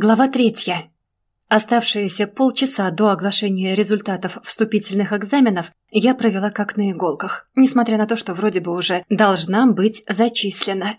Глава третья. Оставшиеся полчаса до оглашения результатов вступительных экзаменов я провела как на иголках, несмотря на то, что вроде бы уже должна быть зачислена.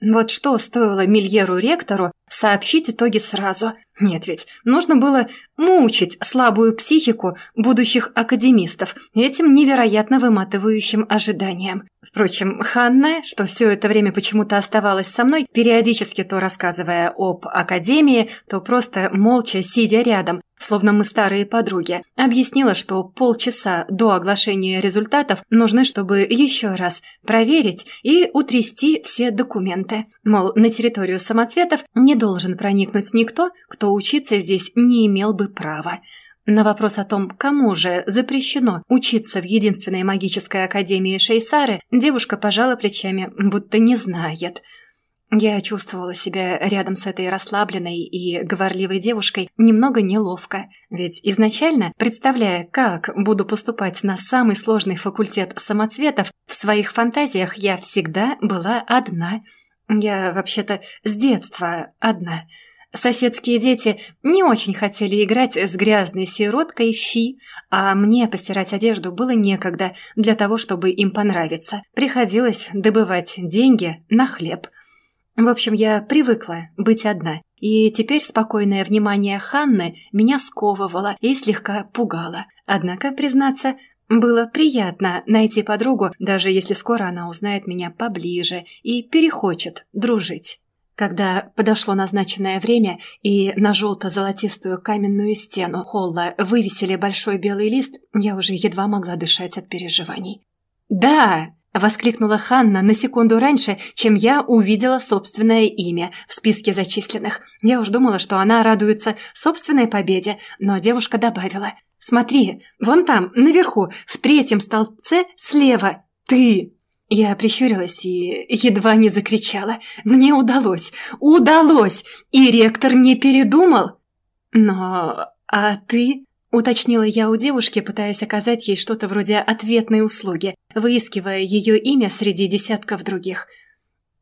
Вот что стоило Мильеру-ректору сообщить итоги сразу. Нет ведь, нужно было мучить слабую психику будущих академистов этим невероятно выматывающим ожиданием. Впрочем, Ханна, что все это время почему-то оставалась со мной, периодически то рассказывая об академии, то просто молча сидя рядом, словно мы старые подруги, объяснила, что полчаса до оглашения результатов нужны, чтобы еще раз проверить и утрясти все документы. Мол, на территорию самоцветов не должен проникнуть никто, кто учиться здесь не имел бы права. На вопрос о том, кому же запрещено учиться в единственной магической академии Шейсары, девушка пожала плечами, будто не знает – я чувствовала себя рядом с этой расслабленной и говорливой девушкой немного неловко, ведь изначально, представляя, как буду поступать на самый сложный факультет самоцветов, в своих фантазиях я всегда была одна. Я, вообще-то, с детства одна. Соседские дети не очень хотели играть с грязной сироткой Фи, а мне постирать одежду было некогда для того, чтобы им понравиться. Приходилось добывать деньги на хлеб – в общем, я привыкла быть одна, и теперь спокойное внимание Ханны меня сковывало и слегка пугало. Однако, признаться, было приятно найти подругу, даже если скоро она узнает меня поближе и перехочет дружить. Когда подошло назначенное время и на желто-золотистую каменную стену холла вывесили большой белый лист, я уже едва могла дышать от переживаний. «Да!» — воскликнула Ханна на секунду раньше, чем я увидела собственное имя в списке зачисленных. Я уж думала, что она радуется собственной победе, но девушка добавила. «Смотри, вон там, наверху, в третьем столбце слева, ты!» Я прищурилась и едва не закричала. «Мне удалось! Удалось! И ректор не передумал!» «Но... а ты...» Уточнила я у девушки, пытаясь оказать ей что-то вроде ответной услуги, выискивая ее имя среди десятков других.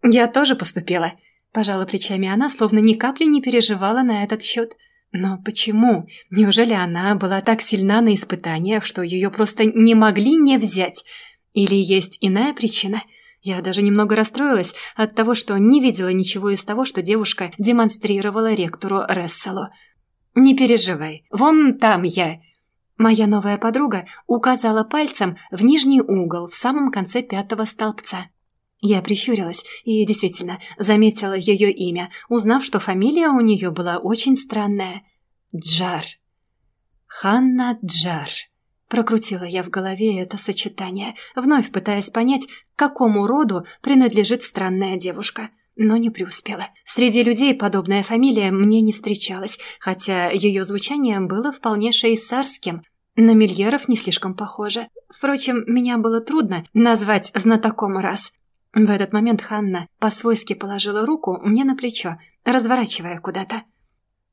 «Я тоже поступила», – пожала плечами она, словно ни капли не переживала на этот счет. Но почему? Неужели она была так сильна на испытаниях, что ее просто не могли не взять? Или есть иная причина? Я даже немного расстроилась от того, что не видела ничего из того, что девушка демонстрировала ректору Ресселу. «Не переживай, вон там я». Моя новая подруга указала пальцем в нижний угол в самом конце пятого столбца. Я прищурилась и действительно заметила ее имя, узнав, что фамилия у нее была очень странная. Джар. Ханна Джар. Прокрутила я в голове это сочетание, вновь пытаясь понять, к какому роду принадлежит странная девушка но не преуспела. Среди людей подобная фамилия мне не встречалась, хотя ее звучание было вполне шейсарским. На Мильеров не слишком похоже. Впрочем, меня было трудно назвать знатоком раз. В этот момент Ханна по-свойски положила руку мне на плечо, разворачивая куда-то.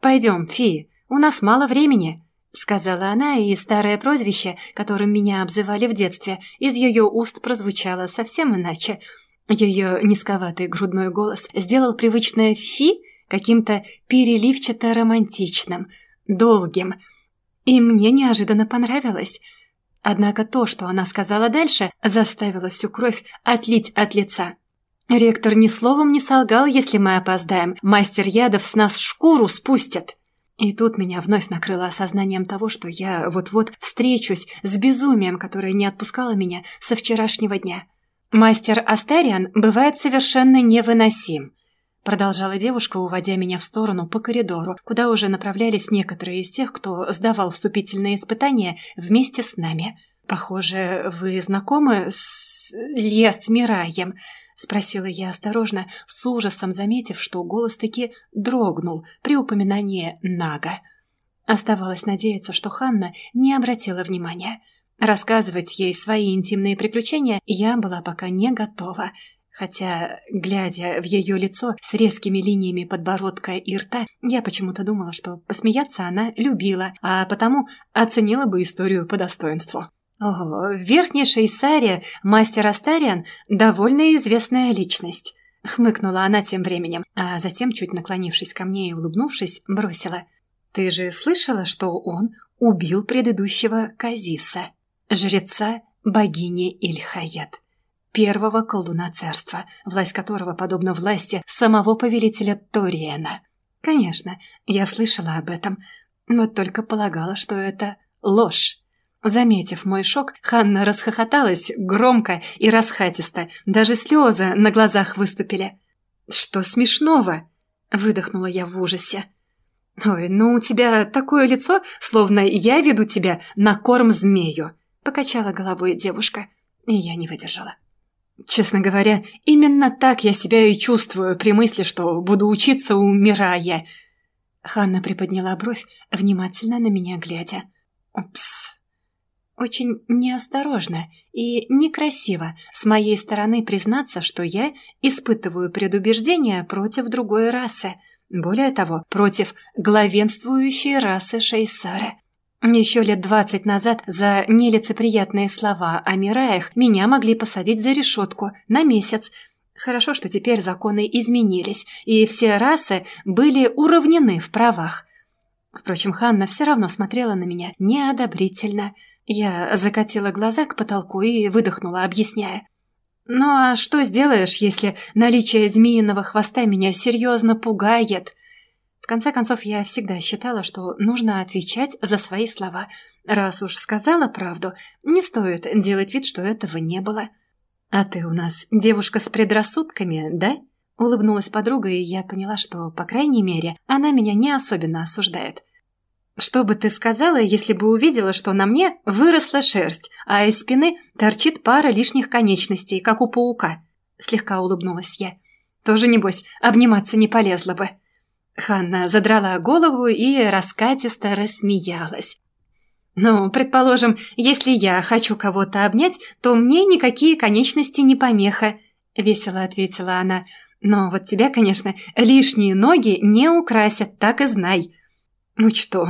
«Пойдем, Фи, у нас мало времени», — сказала она, и старое прозвище, которым меня обзывали в детстве, из ее уст прозвучало совсем иначе — ее низковатый грудной голос сделал привычное «фи» каким-то переливчато-романтичным, долгим. И мне неожиданно понравилось. Однако то, что она сказала дальше, заставило всю кровь отлить от лица. «Ректор ни словом не солгал, если мы опоздаем. Мастер ядов с нас шкуру спустит». И тут меня вновь накрыло осознанием того, что я вот-вот встречусь с безумием, которое не отпускало меня со вчерашнего дня. «Мастер Астариан бывает совершенно невыносим», продолжала девушка, уводя меня в сторону по коридору, куда уже направлялись некоторые из тех, кто сдавал вступительные испытания вместе с нами. «Похоже, вы знакомы с Лес Мираем?» — спросила я осторожно, с ужасом заметив, что голос таки дрогнул при упоминании Нага. Оставалось надеяться, что Ханна не обратила внимания — Рассказывать ей свои интимные приключения я была пока не готова, хотя, глядя в ее лицо с резкими линиями подбородка и рта, я почему-то думала, что посмеяться она любила, а потому оценила бы историю по достоинству. Ого, в Верхней Шейсаре мастер Астариан – довольно известная личность. Хмыкнула она тем временем, а затем, чуть наклонившись ко мне и улыбнувшись, бросила. «Ты же слышала, что он убил предыдущего Казиса, жреца богини Ильхаят, первого колдуна царства, власть которого подобна власти самого повелителя Ториена. Конечно, я слышала об этом, но только полагала, что это ложь. Заметив мой шок, Ханна расхохоталась громко и расхатисто, даже слезы на глазах выступили. «Что смешного?» — выдохнула я в ужасе. «Ой, ну у тебя такое лицо, словно я веду тебя на корм змею», — покачала головой девушка, и я не выдержала. Честно говоря, именно так я себя и чувствую при мысли, что буду учиться, умирая. Ханна приподняла бровь, внимательно на меня глядя. Упс. Очень неосторожно и некрасиво с моей стороны признаться, что я испытываю предубеждение против другой расы. Более того, против главенствующей расы Шейсара. Еще лет двадцать назад за нелицеприятные слова о Мираях меня могли посадить за решетку на месяц. Хорошо, что теперь законы изменились, и все расы были уравнены в правах. Впрочем, Ханна все равно смотрела на меня неодобрительно. Я закатила глаза к потолку и выдохнула, объясняя. «Ну а что сделаешь, если наличие змеиного хвоста меня серьезно пугает?» В конце концов, я всегда считала, что нужно отвечать за свои слова. Раз уж сказала правду, не стоит делать вид, что этого не было. «А ты у нас девушка с предрассудками, да?» Улыбнулась подруга, и я поняла, что, по крайней мере, она меня не особенно осуждает. «Что бы ты сказала, если бы увидела, что на мне выросла шерсть, а из спины торчит пара лишних конечностей, как у паука?» Слегка улыбнулась я. «Тоже, небось, обниматься не полезла бы». Ханна задрала голову и раскатисто рассмеялась. «Ну, предположим, если я хочу кого-то обнять, то мне никакие конечности не помеха», — весело ответила она. «Но вот тебя, конечно, лишние ноги не украсят, так и знай». «Ну что?»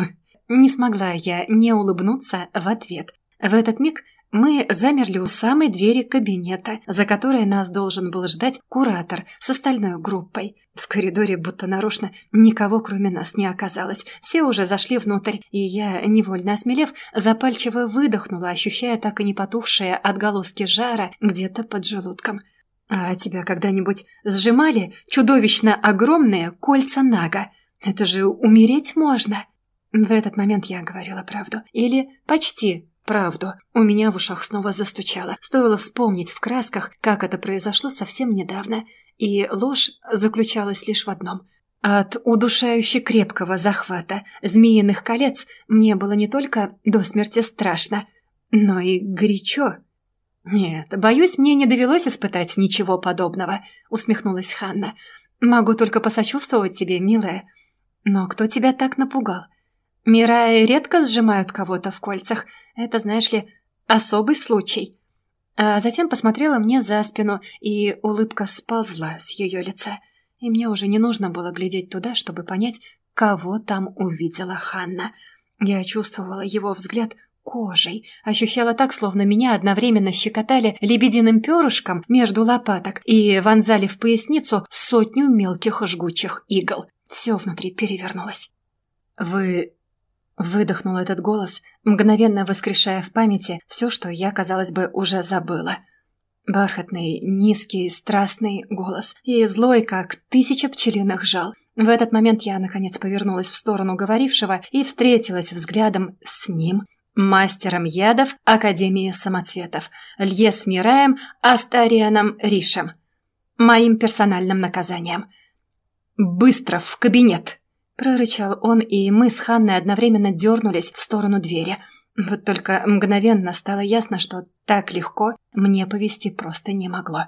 Не смогла я не улыбнуться в ответ. В этот миг мы замерли у самой двери кабинета, за которой нас должен был ждать куратор с остальной группой. В коридоре будто нарочно никого кроме нас не оказалось. Все уже зашли внутрь, и я, невольно осмелев, запальчиво выдохнула, ощущая так и не потухшие отголоски жара где-то под желудком. «А тебя когда-нибудь сжимали чудовищно огромные кольца Нага? Это же умереть можно!» В этот момент я говорила правду. Или почти правду. У меня в ушах снова застучало. Стоило вспомнить в красках, как это произошло совсем недавно. И ложь заключалась лишь в одном. От удушающе крепкого захвата змеиных колец мне было не только до смерти страшно, но и горячо. «Нет, боюсь, мне не довелось испытать ничего подобного», — усмехнулась Ханна. «Могу только посочувствовать тебе, милая. Но кто тебя так напугал? Мираи редко сжимают кого-то в кольцах. Это, знаешь ли, особый случай. А затем посмотрела мне за спину, и улыбка сползла с ее лица. И мне уже не нужно было глядеть туда, чтобы понять, кого там увидела Ханна. Я чувствовала его взгляд кожей, ощущала так, словно меня одновременно щекотали лебединым перышком между лопаток и вонзали в поясницу сотню мелких жгучих игл. Все внутри перевернулось. «Вы Выдохнул этот голос, мгновенно воскрешая в памяти все, что я, казалось бы, уже забыла. Бархатный, низкий, страстный голос и злой, как тысяча пчелиных жал. В этот момент я, наконец, повернулась в сторону говорившего и встретилась взглядом с ним, мастером ядов Академии самоцветов, Льес Мираем Астарианом Ришем, моим персональным наказанием. «Быстро в кабинет!» Прорычал он, и мы с Ханной одновременно дернулись в сторону двери. Вот только мгновенно стало ясно, что так легко мне повести просто не могло.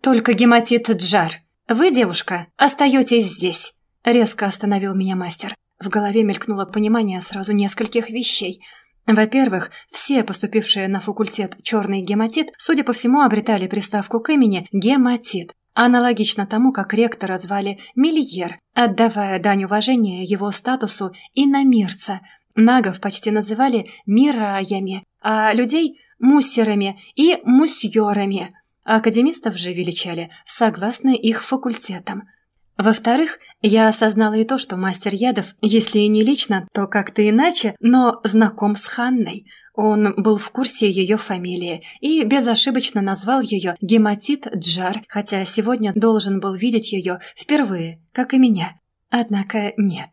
«Только гематит Джар. Вы, девушка, остаетесь здесь!» Резко остановил меня мастер. В голове мелькнуло понимание сразу нескольких вещей. Во-первых, все поступившие на факультет черный гематит, судя по всему, обретали приставку к имени гематит аналогично тому, как ректора звали Мильер, отдавая дань уважения его статусу иномирца. Нагов почти называли мираями, а людей – муссерами и мусьерами. Академистов же величали согласно их факультетам. Во-вторых, я осознала и то, что мастер ядов, если и не лично, то как-то иначе, но знаком с Ханной. Он был в курсе ее фамилии и безошибочно назвал ее Гематит Джар, хотя сегодня должен был видеть ее впервые, как и меня. Однако нет,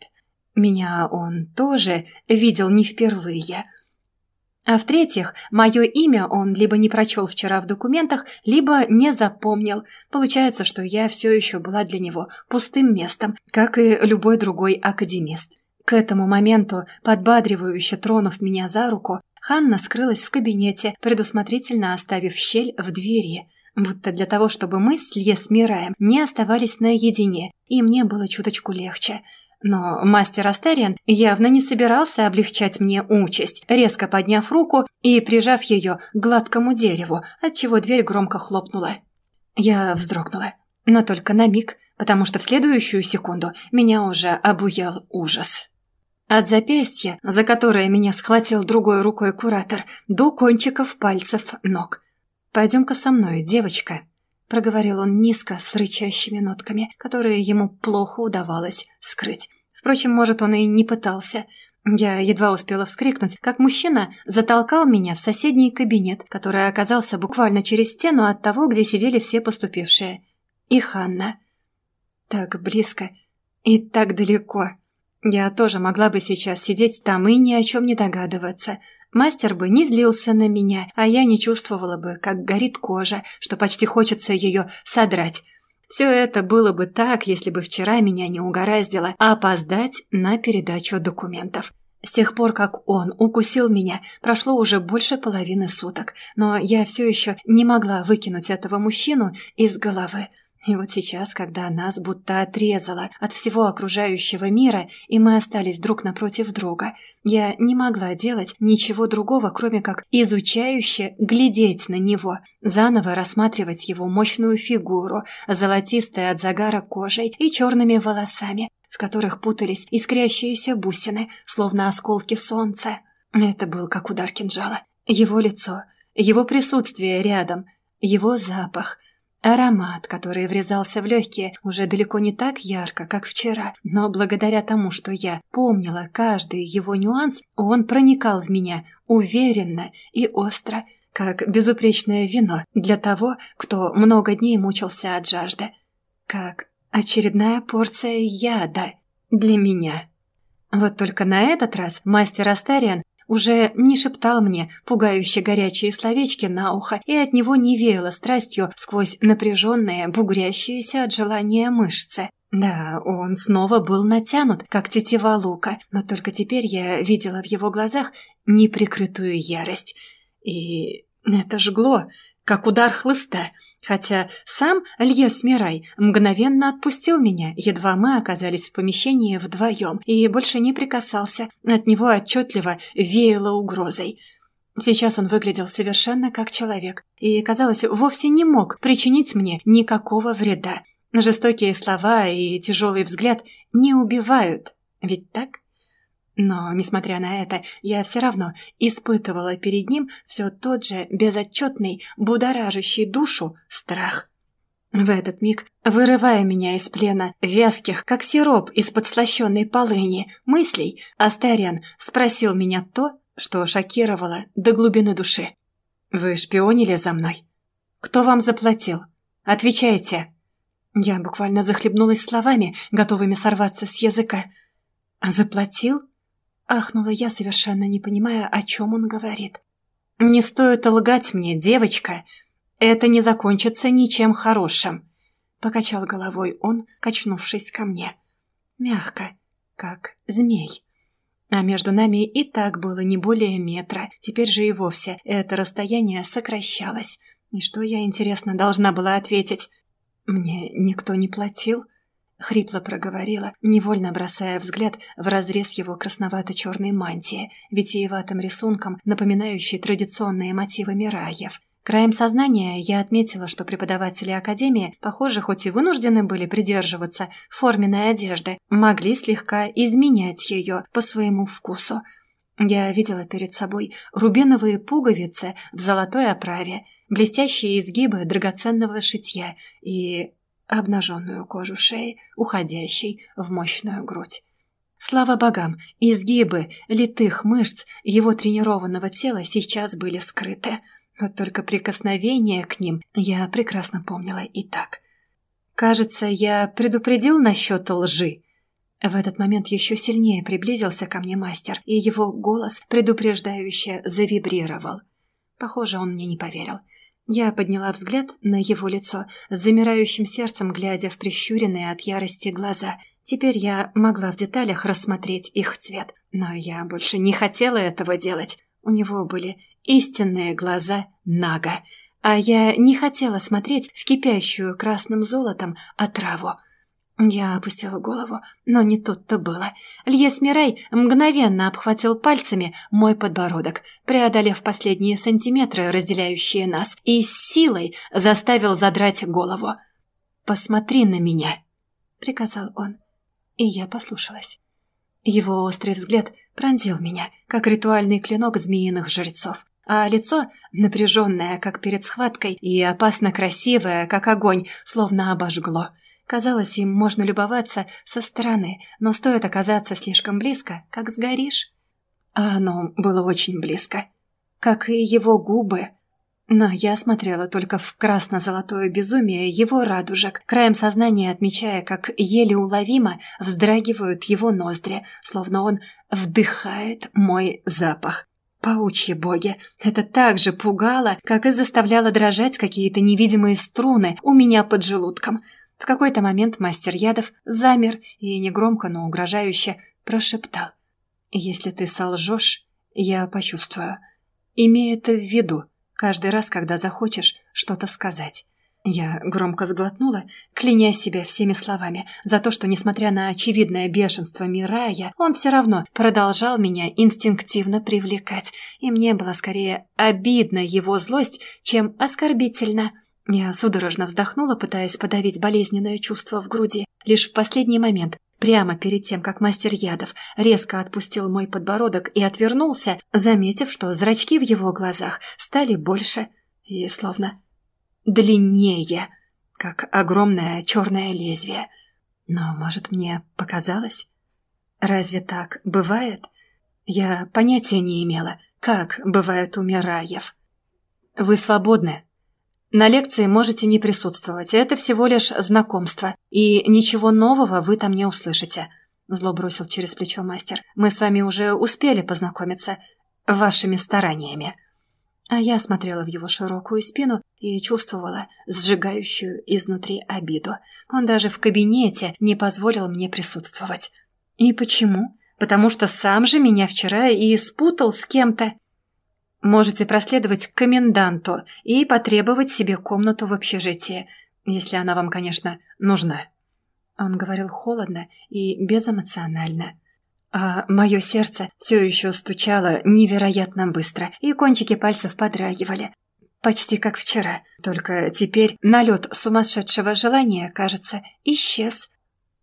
меня он тоже видел не впервые – а в-третьих, мое имя он либо не прочел вчера в документах, либо не запомнил. Получается, что я все еще была для него пустым местом, как и любой другой академист. К этому моменту, подбадривающе тронув меня за руку, Ханна скрылась в кабинете, предусмотрительно оставив щель в двери. Будто для того, чтобы мы с Льес Мираем не оставались наедине, и мне было чуточку легче – но мастер Астериан явно не собирался облегчать мне участь, резко подняв руку и прижав ее к гладкому дереву, отчего дверь громко хлопнула. Я вздрогнула, но только на миг, потому что в следующую секунду меня уже обуял ужас. От запястья, за которое меня схватил другой рукой куратор, до кончиков пальцев ног. «Пойдем-ка со мной, девочка», — проговорил он низко, с рычащими нотками, которые ему плохо удавалось скрыть. Впрочем, может, он и не пытался. Я едва успела вскрикнуть, как мужчина затолкал меня в соседний кабинет, который оказался буквально через стену от того, где сидели все поступившие. И Ханна. Так близко и так далеко. Я тоже могла бы сейчас сидеть там и ни о чем не догадываться — Мастер бы не злился на меня, а я не чувствовала бы, как горит кожа, что почти хочется ее содрать. Все это было бы так, если бы вчера меня не угораздило опоздать на передачу документов. С тех пор, как он укусил меня, прошло уже больше половины суток, но я все еще не могла выкинуть этого мужчину из головы. И вот сейчас, когда нас будто отрезало от всего окружающего мира, и мы остались друг напротив друга, я не могла делать ничего другого, кроме как изучающе глядеть на него, заново рассматривать его мощную фигуру, золотистой от загара кожей и черными волосами, в которых путались искрящиеся бусины, словно осколки солнца. Это был как удар кинжала. Его лицо, его присутствие рядом, его запах — Аромат, который врезался в легкие, уже далеко не так ярко, как вчера, но благодаря тому, что я помнила каждый его нюанс, он проникал в меня уверенно и остро, как безупречное вино для того, кто много дней мучился от жажды, как очередная порция яда для меня. Вот только на этот раз мастер Астариан уже не шептал мне пугающе горячие словечки на ухо, и от него не веяло страстью сквозь напряженные, бугрящиеся от желания мышцы. Да, он снова был натянут, как тетива лука, но только теперь я видела в его глазах неприкрытую ярость. И это жгло, как удар хлыста — Хотя сам Льес Мирай мгновенно отпустил меня, едва мы оказались в помещении вдвоем, и больше не прикасался. От него отчетливо веяло угрозой. Сейчас он выглядел совершенно как человек и, казалось, вовсе не мог причинить мне никакого вреда. Жестокие слова и тяжелый взгляд не убивают, ведь так? Но, несмотря на это, я все равно испытывала перед ним все тот же безотчетный, будоражащий душу страх. В этот миг, вырывая меня из плена вязких, как сироп из подслащенной полыни, мыслей, Астариан спросил меня то, что шокировало до глубины души. «Вы шпионили за мной? Кто вам заплатил? Отвечайте!» Я буквально захлебнулась словами, готовыми сорваться с языка. «Заплатил?» Ахнула я, совершенно не понимая, о чем он говорит. «Не стоит лгать мне, девочка. Это не закончится ничем хорошим», — покачал головой он, качнувшись ко мне. Мягко, как змей. А между нами и так было не более метра, теперь же и вовсе это расстояние сокращалось. И что я, интересно, должна была ответить? «Мне никто не платил?» — хрипло проговорила, невольно бросая взгляд в разрез его красновато-черной мантии, витиеватым рисунком, напоминающей традиционные мотивы Мираев. Краем сознания я отметила, что преподаватели Академии, похоже, хоть и вынуждены были придерживаться форменной одежды, могли слегка изменять ее по своему вкусу. Я видела перед собой рубиновые пуговицы в золотой оправе, блестящие изгибы драгоценного шитья и обнаженную кожу шеи, уходящей в мощную грудь. Слава богам, изгибы литых мышц его тренированного тела сейчас были скрыты. Вот только прикосновение к ним я прекрасно помнила и так. Кажется, я предупредил насчет лжи. В этот момент еще сильнее приблизился ко мне мастер, и его голос предупреждающе завибрировал. Похоже, он мне не поверил. Я подняла взгляд на его лицо, с замирающим сердцем глядя в прищуренные от ярости глаза. Теперь я могла в деталях рассмотреть их цвет, но я больше не хотела этого делать. У него были истинные глаза Нага, а я не хотела смотреть в кипящую красным золотом отраву. Я опустила голову, но не тут-то было. Льес Мирай мгновенно обхватил пальцами мой подбородок, преодолев последние сантиметры, разделяющие нас, и силой заставил задрать голову. «Посмотри на меня», — приказал он, и я послушалась. Его острый взгляд пронзил меня, как ритуальный клинок змеиных жрецов, а лицо, напряженное, как перед схваткой, и опасно красивое, как огонь, словно обожгло — Казалось, им можно любоваться со стороны, но стоит оказаться слишком близко, как сгоришь. А оно было очень близко, как и его губы. Но я смотрела только в красно-золотое безумие его радужек, краем сознания отмечая, как еле уловимо вздрагивают его ноздри, словно он вдыхает мой запах. Паучьи боги! Это так же пугало, как и заставляло дрожать какие-то невидимые струны у меня под желудком — в какой-то момент мастер ядов замер и негромко, но угрожающе прошептал. «Если ты солжешь, я почувствую. Имей это в виду каждый раз, когда захочешь что-то сказать». Я громко сглотнула, кляня себя всеми словами за то, что, несмотря на очевидное бешенство Мирая, он все равно продолжал меня инстинктивно привлекать, и мне было скорее обидно его злость, чем оскорбительно. Я судорожно вздохнула, пытаясь подавить болезненное чувство в груди. Лишь в последний момент, прямо перед тем, как мастер ядов резко отпустил мой подбородок и отвернулся, заметив, что зрачки в его глазах стали больше и словно длиннее, как огромное черное лезвие. Но, может, мне показалось? Разве так бывает? Я понятия не имела, как бывает у Мираев. «Вы свободны», на лекции можете не присутствовать, это всего лишь знакомство, и ничего нового вы там не услышите», — зло бросил через плечо мастер. «Мы с вами уже успели познакомиться вашими стараниями». А я смотрела в его широкую спину и чувствовала сжигающую изнутри обиду. Он даже в кабинете не позволил мне присутствовать. И почему? Потому что сам же меня вчера и спутал с кем-то. Можете проследовать к коменданту и потребовать себе комнату в общежитии, если она вам, конечно, нужна». Он говорил холодно и безэмоционально. А мое сердце все еще стучало невероятно быстро, и кончики пальцев подрагивали. Почти как вчера, только теперь налет сумасшедшего желания, кажется, исчез.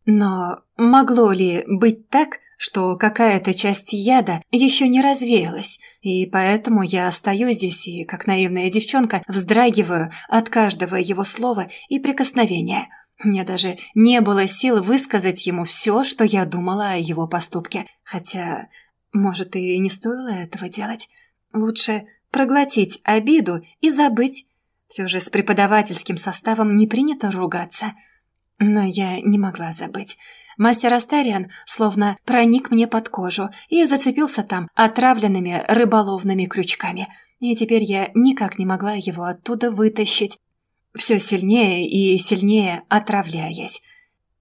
Но могло ли быть так, что какая-то часть яда еще не развеялась, и поэтому я стою здесь и, как наивная девчонка, вздрагиваю от каждого его слова и прикосновения. У меня даже не было сил высказать ему все, что я думала о его поступке. Хотя, может, и не стоило этого делать. Лучше проглотить обиду и забыть. Все же с преподавательским составом не принято ругаться. Но я не могла забыть. Мастер Астариан словно проник мне под кожу и зацепился там отравленными рыболовными крючками. И теперь я никак не могла его оттуда вытащить, все сильнее и сильнее отравляясь.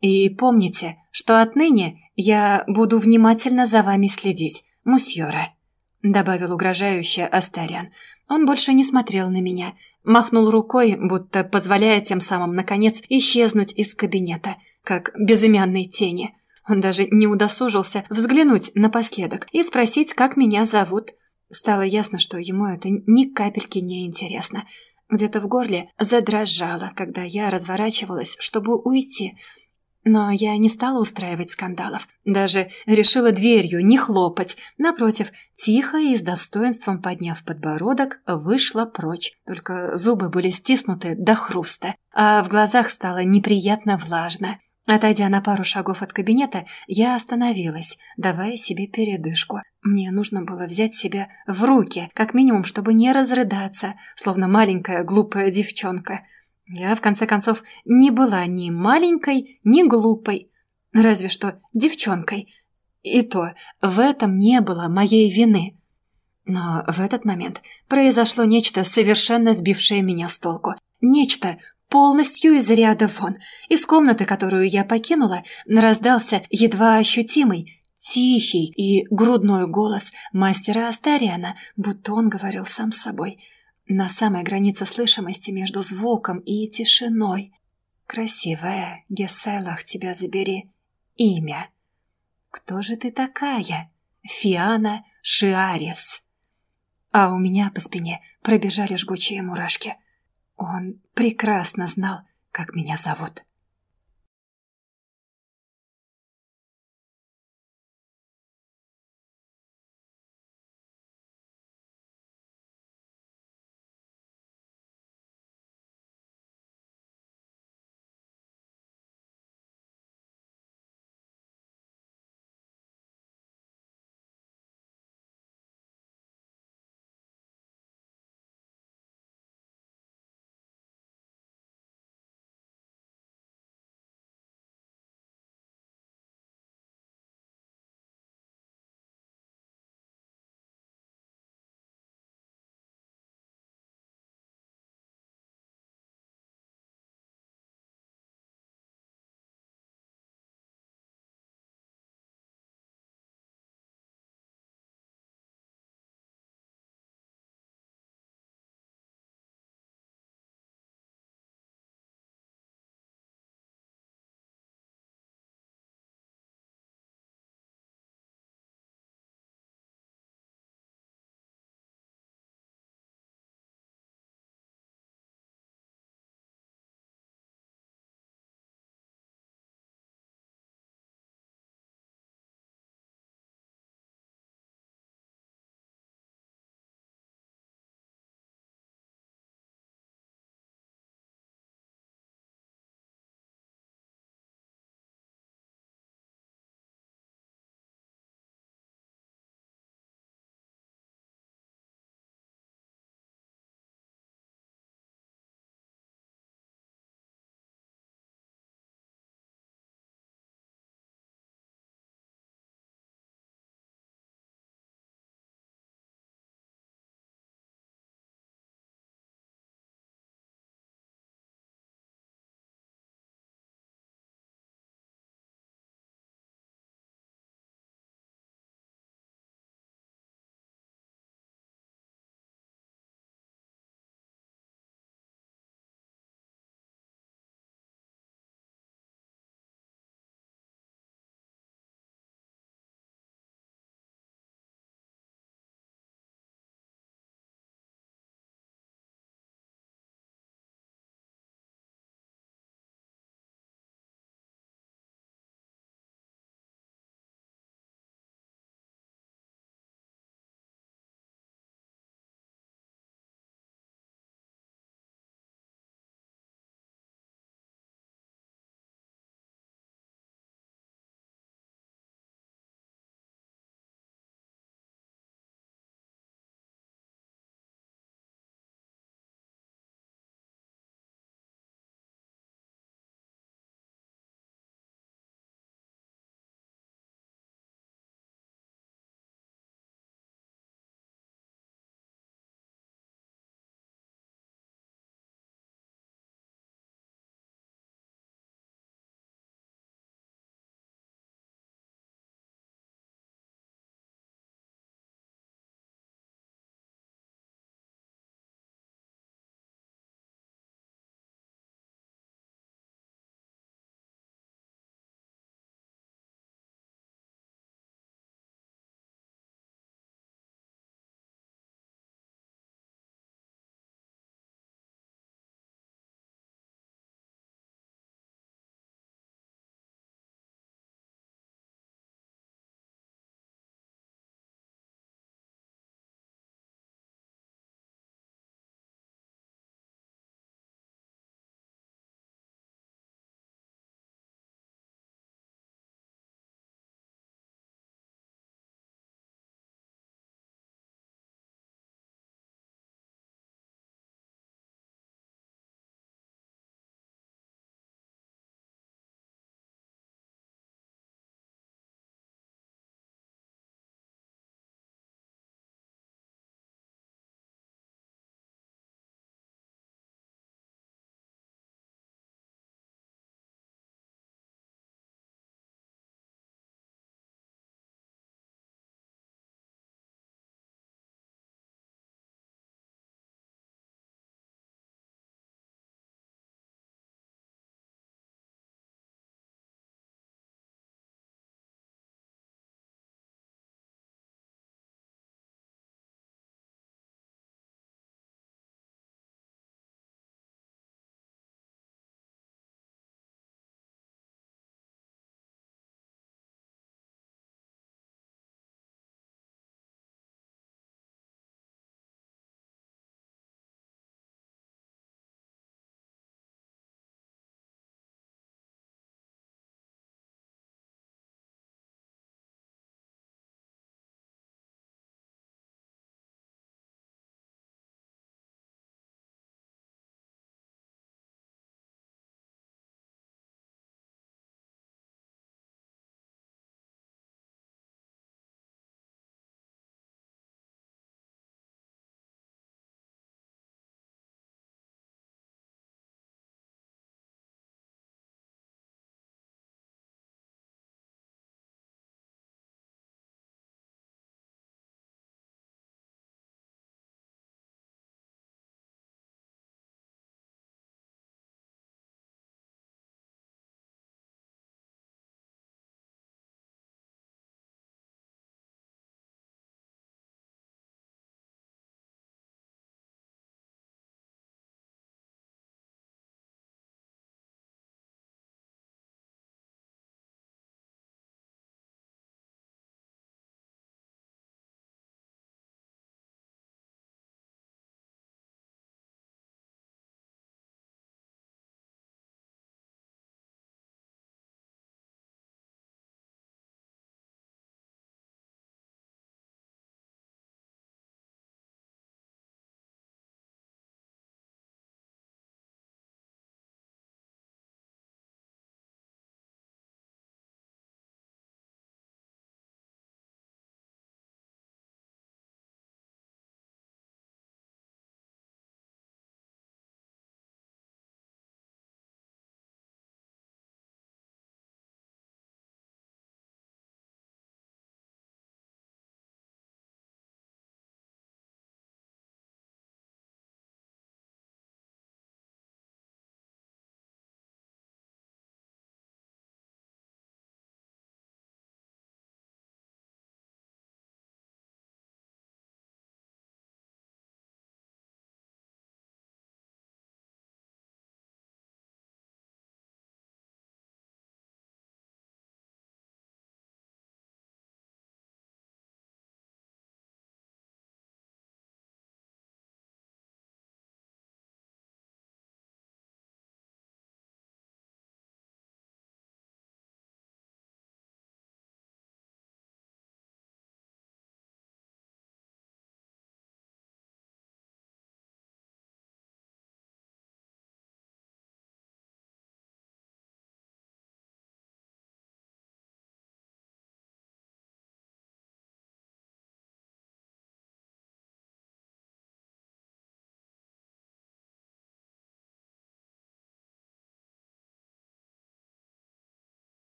И помните, что отныне я буду внимательно за вами следить, мусьора», — добавил угрожающе Астариан. Он больше не смотрел на меня, махнул рукой, будто позволяя тем самым, наконец, исчезнуть из кабинета — как безымянной тени. Он даже не удосужился взглянуть напоследок и спросить, как меня зовут. Стало ясно, что ему это ни капельки не интересно. Где-то в горле задрожало, когда я разворачивалась, чтобы уйти. Но я не стала устраивать скандалов. Даже решила дверью не хлопать. Напротив, тихо и с достоинством подняв подбородок, вышла прочь. Только зубы были стиснуты до хруста, а в глазах стало неприятно влажно. Отойдя на пару шагов от кабинета, я остановилась, давая себе передышку. Мне нужно было взять себя в руки, как минимум, чтобы не разрыдаться, словно маленькая глупая девчонка – я, в конце концов, не была ни маленькой, ни глупой, разве что девчонкой. И то в этом не было моей вины. Но в этот момент произошло нечто, совершенно сбившее меня с толку. Нечто полностью из ряда вон. Из комнаты, которую я покинула, раздался едва ощутимый, тихий и грудной голос мастера Астариана, будто он говорил сам с собой – на самой границе слышимости между звуком и тишиной. Красивая, Геселах, тебя забери. Имя. Кто же ты такая? Фиана Шиарис. А у меня по спине пробежали жгучие мурашки. Он прекрасно знал, как меня зовут.